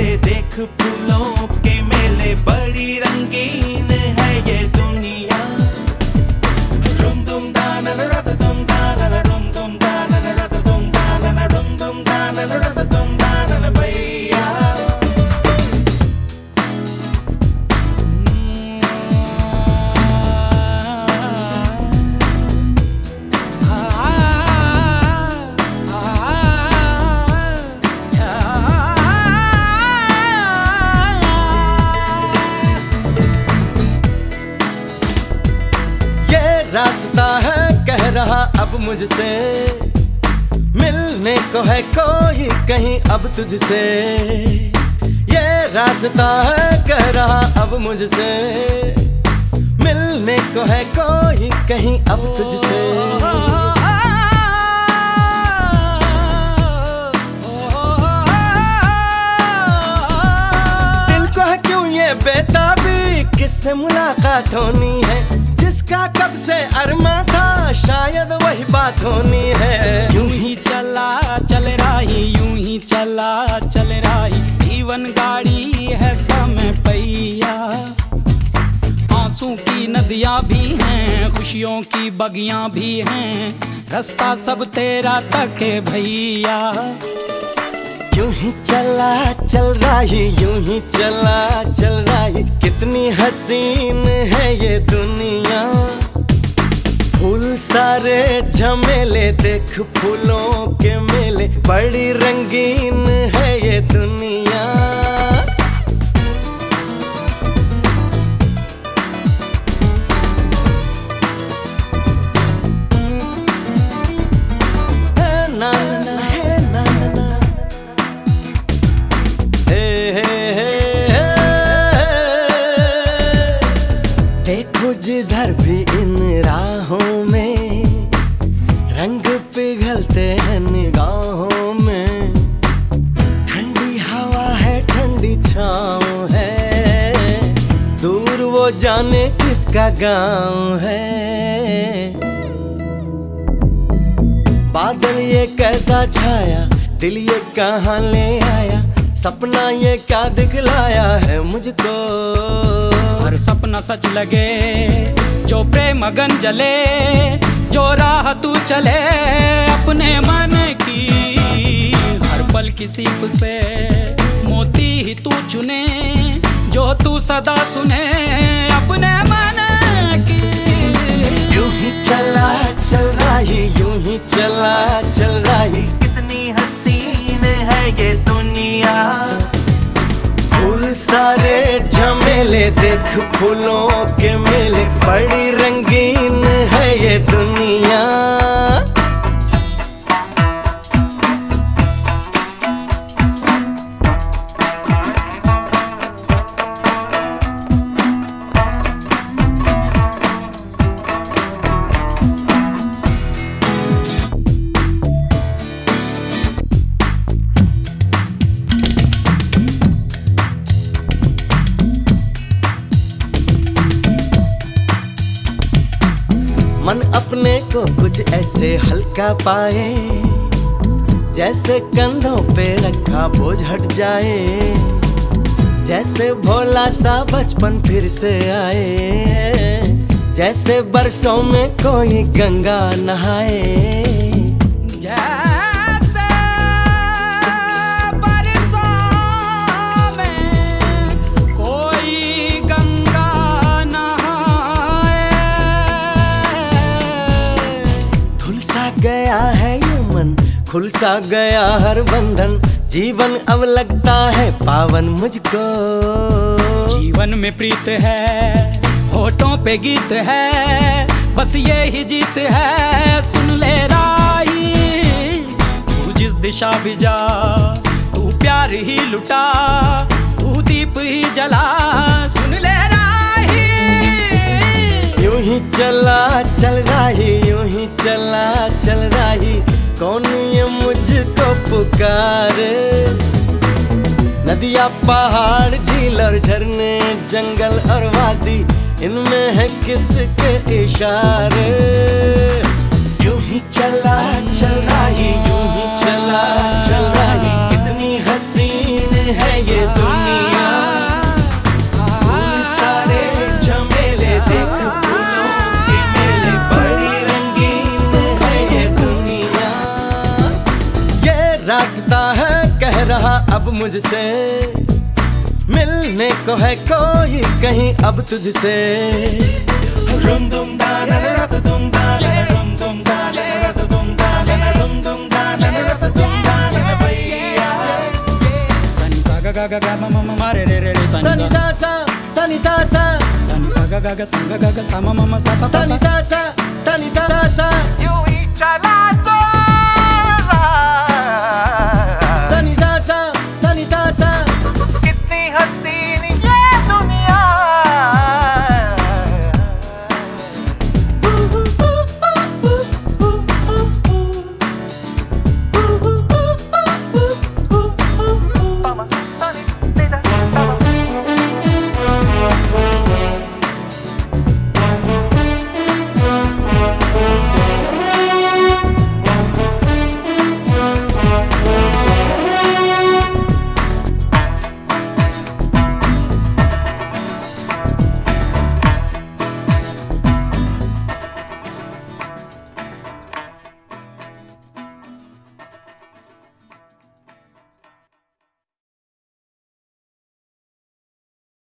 जमेले देख फूलों के मेले बड़ी रंगीन अब मुझसे मिलने को है कोई कहीं अब तुझसे। ये रास्ता है कह रहा अब मुझसे मिलने को है कोई कहीं अब तुझसे। दिल को है क्यों ये बेताबी? किससे मुलाकात होनी है? जिसका कब से अरमा था, शायद वही बात होनी है। यूँ ही चला, चल रही, यूँ ही चला, चल रही। जीवन गाड़ी है समय पैया आँसू की नदियाँ भी हैं, खुशियों की बगियाँ भी हैं। रास्ता सब तेरा तक है भैया। यूँ ही चला, चल रही, यूँ ही चला, चल रही। कितनी हसीन है ये दुनिया। फूल सारे झमेले देख फूलों के मेले। बड़ी रंगीन है ये दुनिया। इन राहों में रंग पिघलते हैं निगाहों में। ठंडी हवा है, ठंडी छाँव है। दूर वो जाने किसका गाँव है। बादल ये कैसा छाया, दिल ये कहाँ ले आया? सपना ये क्या दिखलाया है मुझको? हर सपना सच लगे जो प्रेम अगन जले जो राह तू चले अपने मन की हर पल की सीप से मोती ही तू चुने जो तू सदा सुने अपने मन की। यूँ ही चला चल रहा रही यूँ ही चला चल रहा। रही कितनी हसीन है ये दुनिया। फूल सारे झमेले देख फूलों के मेले बड़ी रंगीन है ये दुनिया। अपने को कुछ ऐसे हल्का पाए, जैसे कंधों पे रखा बोझ हट जाए, जैसे भोला सा बचपन फिर से आए, जैसे बरसों में कोई गंगा नहाए। खुल सा गया हर बंधन। जीवन अब लगता है पावन मुझको। जीवन में प्रीत है होठों पे गीत है बस ये ही जीत है। सुन ले राही तू जिस दिशा भी जा तू प्यार ही लुटा तू दीप ही जला। सुन ले राही। यूँ ही चला चल रही यूँ ही चला चल रही। कौन पुकारे। नदिया, पहाड़ झील और झरने, जंगल और वादी, इनमें है किसके इशारे? यूँ ही चला, चल रहा ये रास्ता है कह रहा अब मुझसे। मिलने को है कोई कहीं अब तुझसे। dum da na na ra da dum da na na rum dum da na na ra da dum da na na भैया। सनी सा गा गा गा म म म रे रे रे सनी सा सा। सा सनी सा सा सनी सा गा गा गा सा गा गा सा म म म सा सनी सा सा। सनी सा सा यूँ ही चला